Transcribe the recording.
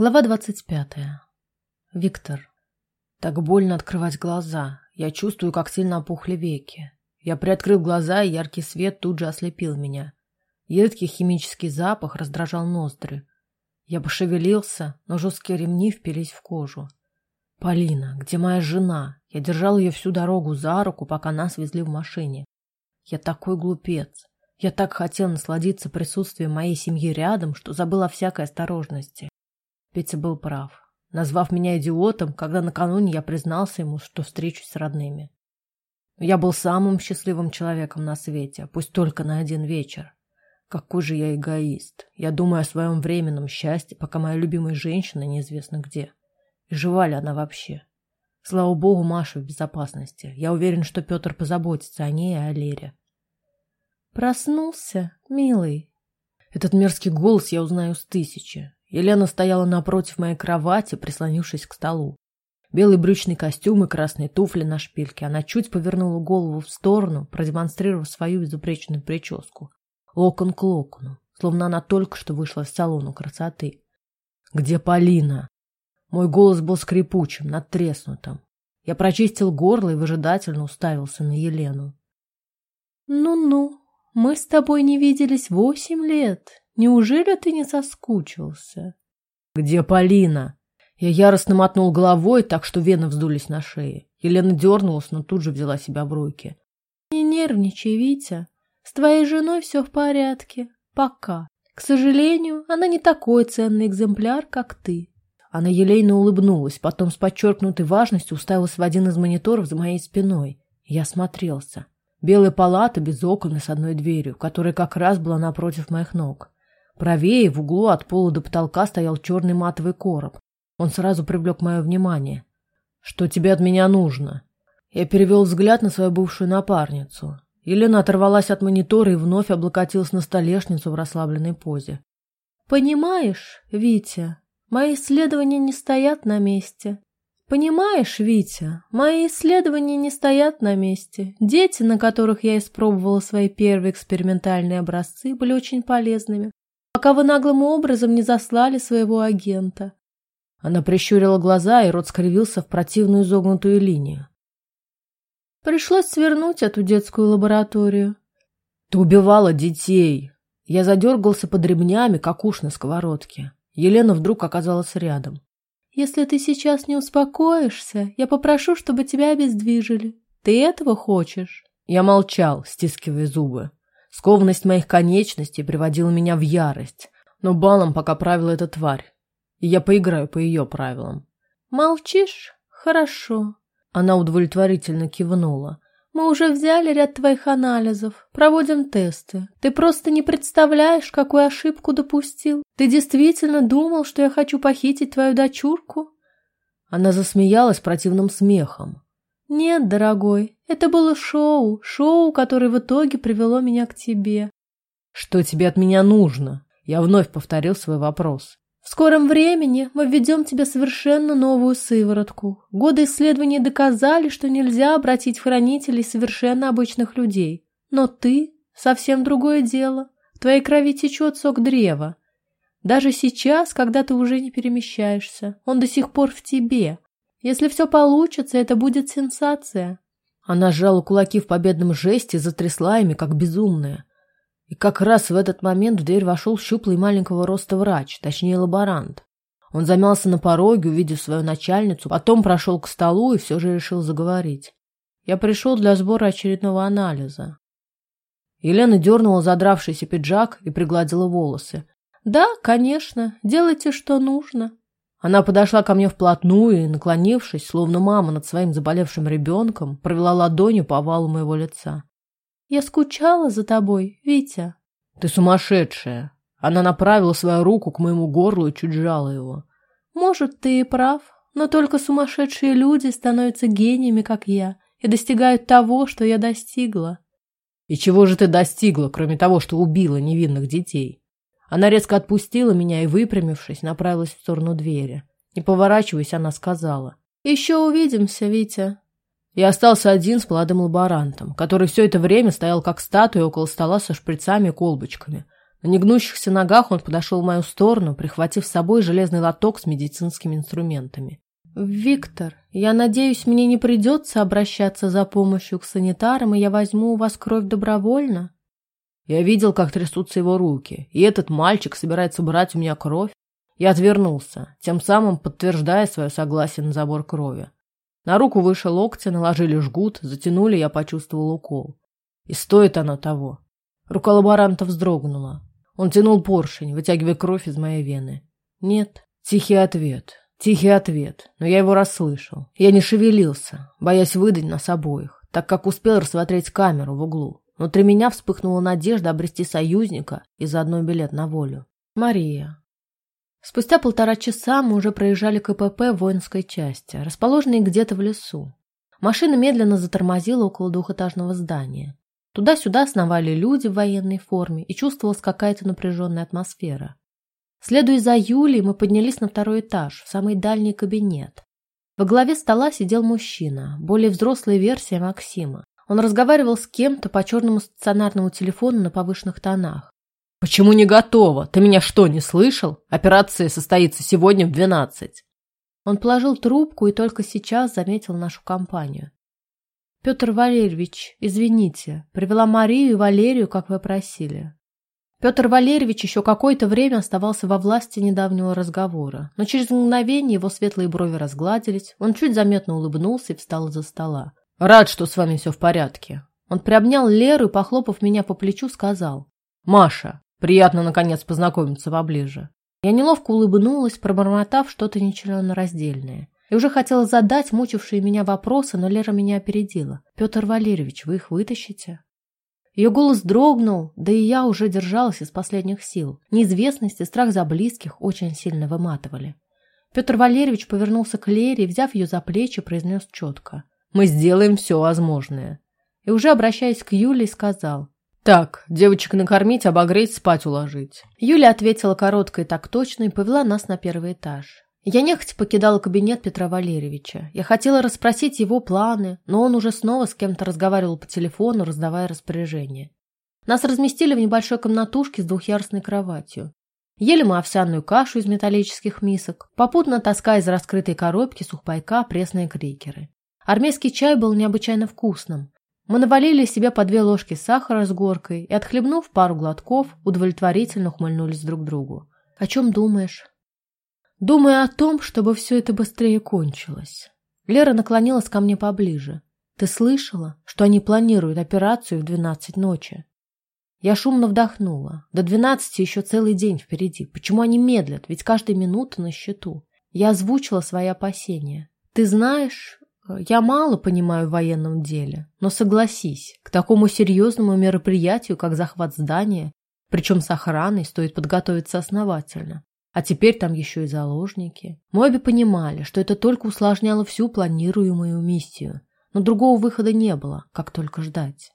Глава двадцать пятая. Виктор. Так больно открывать глаза. Я чувствую, как сильно опухли веки. Я приоткрыл глаза, и яркий свет тут же ослепил меня. Едкий химический запах раздражал ноздри. Я пошевелился, но жесткие ремни впились в кожу. «Полина, где моя жена?» Я держал ее всю дорогу за руку, пока нас везли в машине. Я такой глупец. Я так хотел насладиться присутствием моей семьи рядом, что забыл о всякой осторожности. Петя был прав, назвав меня идиотом, когда накануне я признался ему, что встречусь с родными. Я был самым счастливым человеком на свете, пусть только на один вечер. Какой же я эгоист. Я думаю о своем временном счастье, пока моя любимая женщина неизвестно где. И жива ли она вообще? Слава богу, Маша в безопасности. Я уверен, что Петр позаботится о ней и о Лере. Проснулся, милый. Этот мерзкий голос я узнаю с тысячи. Елена стояла напротив моей кровати, прислонившись к столу. Белый брючный костюм и красные туфли на шпильке. Она чуть повернула голову в сторону, продемонстрировав свою безупречную прическу. Локон к локону, словно она только что вышла из салона красоты. «Где Полина?» Мой голос был скрипучим, надтреснутым. Я прочистил горло и выжидательно уставился на Елену. «Ну-ну, мы с тобой не виделись восемь лет. Неужели ты не соскучился? Где Полина? Я яростно мотнул головой, так что вены вздулись на шее. Елена дернулась, но тут же взяла себя в руки. Не нервничай, Витя. С твоей женой все в порядке. Пока. К сожалению, она не такой ценный экземпляр, как ты. Она елейно улыбнулась, потом с подчеркнутой важностью уставилась в один из мониторов за моей спиной. Я смотрелся. Белая палата без окон и с одной дверью, которая как раз была напротив моих ног. Правее, в углу от пола до потолка стоял черный матовый короб. Он сразу привлек мое внимание. «Что тебе от меня нужно?» Я перевел взгляд на свою бывшую напарницу. Елена оторвалась от монитора и вновь облокотилась на столешницу в расслабленной позе. «Понимаешь, Витя, мои исследования не стоят на месте. Понимаешь, Витя, мои исследования не стоят на месте. Дети, на которых я испробовала свои первые экспериментальные образцы, были очень полезными пока вы наглым образом не заслали своего агента. Она прищурила глаза, и рот скривился в противную изогнутую линию. Пришлось свернуть эту детскую лабораторию. Ты убивала детей. Я задергался под ремнями, как уж на сковородке. Елена вдруг оказалась рядом. Если ты сейчас не успокоишься, я попрошу, чтобы тебя обездвижили. Ты этого хочешь? Я молчал, стискивая зубы. Скованность моих конечностей приводила меня в ярость, но балом пока правила эта тварь, и я поиграю по ее правилам. «Молчишь? Хорошо». Она удовлетворительно кивнула. «Мы уже взяли ряд твоих анализов, проводим тесты. Ты просто не представляешь, какую ошибку допустил. Ты действительно думал, что я хочу похитить твою дочурку?» Она засмеялась противным смехом. «Нет, дорогой, это было шоу, шоу, которое в итоге привело меня к тебе». «Что тебе от меня нужно?» Я вновь повторил свой вопрос. В скором времени мы введем тебе совершенно новую сыворотку. Годы исследований доказали, что нельзя обратить в хранителей совершенно обычных людей. Но ты — совсем другое дело. В твоей крови течет сок древа. Даже сейчас, когда ты уже не перемещаешься, он до сих пор в тебе, если все получится, это будет сенсация. Она сжала кулаки в победном жесте и затрясла ими, как безумная. И как раз в этот момент в дверь вошел щуплый маленького роста врач, точнее лаборант. Он замялся на пороге, увидев свою начальницу, потом прошел к столу и все же решил заговорить. Я пришел для сбора очередного анализа. Елена дернула задравшийся пиджак и пригладила волосы. «Да, конечно, делайте, что нужно». Она подошла ко мне вплотную и, наклонившись, словно мама над своим заболевшим ребенком, провела ладонью по овалу моего лица. «Я скучала за тобой, Витя». «Ты сумасшедшая!» Она направила свою руку к моему горлу и чуть сжала его. «Может, ты и прав, но только сумасшедшие люди становятся гениями, как я, и достигают того, что я достигла». «И чего же ты достигла, кроме того, что убила невинных детей?» Она резко отпустила меня и, выпрямившись, направилась в сторону двери. Не поворачиваясь, она сказала. «Еще увидимся, Витя». Я остался один с молодым лаборантом, который все это время стоял как статуя около стола со шприцами и колбочками. На негнущихся ногах он подошел в мою сторону, прихватив с собой железный лоток с медицинскими инструментами. «Виктор, я надеюсь, мне не придется обращаться за помощью к санитарам, и я возьму у вас кровь добровольно?» Я видел, как трясутся его руки, и этот мальчик собирается брать у меня кровь. Я отвернулся, тем самым подтверждая свое согласие на забор крови. На руку выше локтя наложили жгут, затянули, я почувствовал укол. И стоит оно того. Рука лаборанта вздрогнула. Он тянул поршень, вытягивая кровь из моей вены. Нет. Тихий ответ. Тихий ответ. Но я его расслышал. Я не шевелился, боясь выдать нас обоих, так как успел рассмотреть камеру в углу. Внутри меня вспыхнула надежда обрести союзника и заодно билет на волю. Мария. Спустя полтора часа мы уже проезжали КПП воинской части, расположенной где-то в лесу. Машина медленно затормозила около двухэтажного здания. Туда-сюда сновали люди в военной форме, и чувствовалась какая-то напряженная атмосфера. Следуя за Юлей, мы поднялись на второй этаж, в самый дальний кабинет. Во главе стола сидел мужчина, более взрослая версия Максима. Он разговаривал с кем-то по черному стационарному телефону на повышенных тонах. «Почему не готово? Ты меня что, не слышал? Операция состоится сегодня в двенадцать». Он положил трубку и только сейчас заметил нашу компанию. «Петр Валерьевич, извините, привела Марию и Валерию, как вы просили». Петр Валерьевич еще какое-то время оставался во власти недавнего разговора, но через мгновение его светлые брови разгладились, он чуть заметно улыбнулся и встал из-за стола. «Рад, что с вами все в порядке». Он приобнял Леру и, похлопав меня по плечу, сказал. «Маша, приятно, наконец, познакомиться поближе». Я неловко улыбнулась, пробормотав что-то нечленораздельное. И уже хотела задать мучившие меня вопросы, но Лера меня опередила. «Петр Валерьевич, вы их вытащите?» Ее голос дрогнул, да и я уже держалась из последних сил. Неизвестность и страх за близких очень сильно выматывали. Петр Валерьевич повернулся к Лере и, взяв ее за плечи, произнес четко. «Мы сделаем все возможное». И уже обращаясь к Юле, сказал. «Так, девочек накормить, обогреть, спать уложить». Юля ответила коротко и так точно и повела нас на первый этаж. Я нехотя покидала кабинет Петра Валерьевича. Я хотела расспросить его планы, но он уже снова с кем-то разговаривал по телефону, раздавая распоряжения. Нас разместили в небольшой комнатушке с двухъярусной кроватью. Ели мы овсяную кашу из металлических мисок, попутно таская из раскрытой коробки сухпайка пресные крикеры. Армейский чай был необычайно вкусным. Мы навалили себе по две ложки сахара с горкой и, отхлебнув пару глотков, удовлетворительно ухмыльнулись друг другу. «О чем думаешь?» Думая о том, чтобы все это быстрее кончилось. Лера наклонилась ко мне поближе. Ты слышала, что они планируют операцию в двенадцать ночи? Я шумно вдохнула. До двенадцати еще целый день впереди. Почему они медлят? Ведь каждая минута на счету. Я озвучила свои опасения. Ты знаешь, я мало понимаю в военном деле, но согласись, к такому серьезному мероприятию, как захват здания, причем с охраной, стоит подготовиться основательно. А теперь там еще и заложники. Мы обе понимали, что это только усложняло всю планируемую миссию. Но другого выхода не было, как только ждать.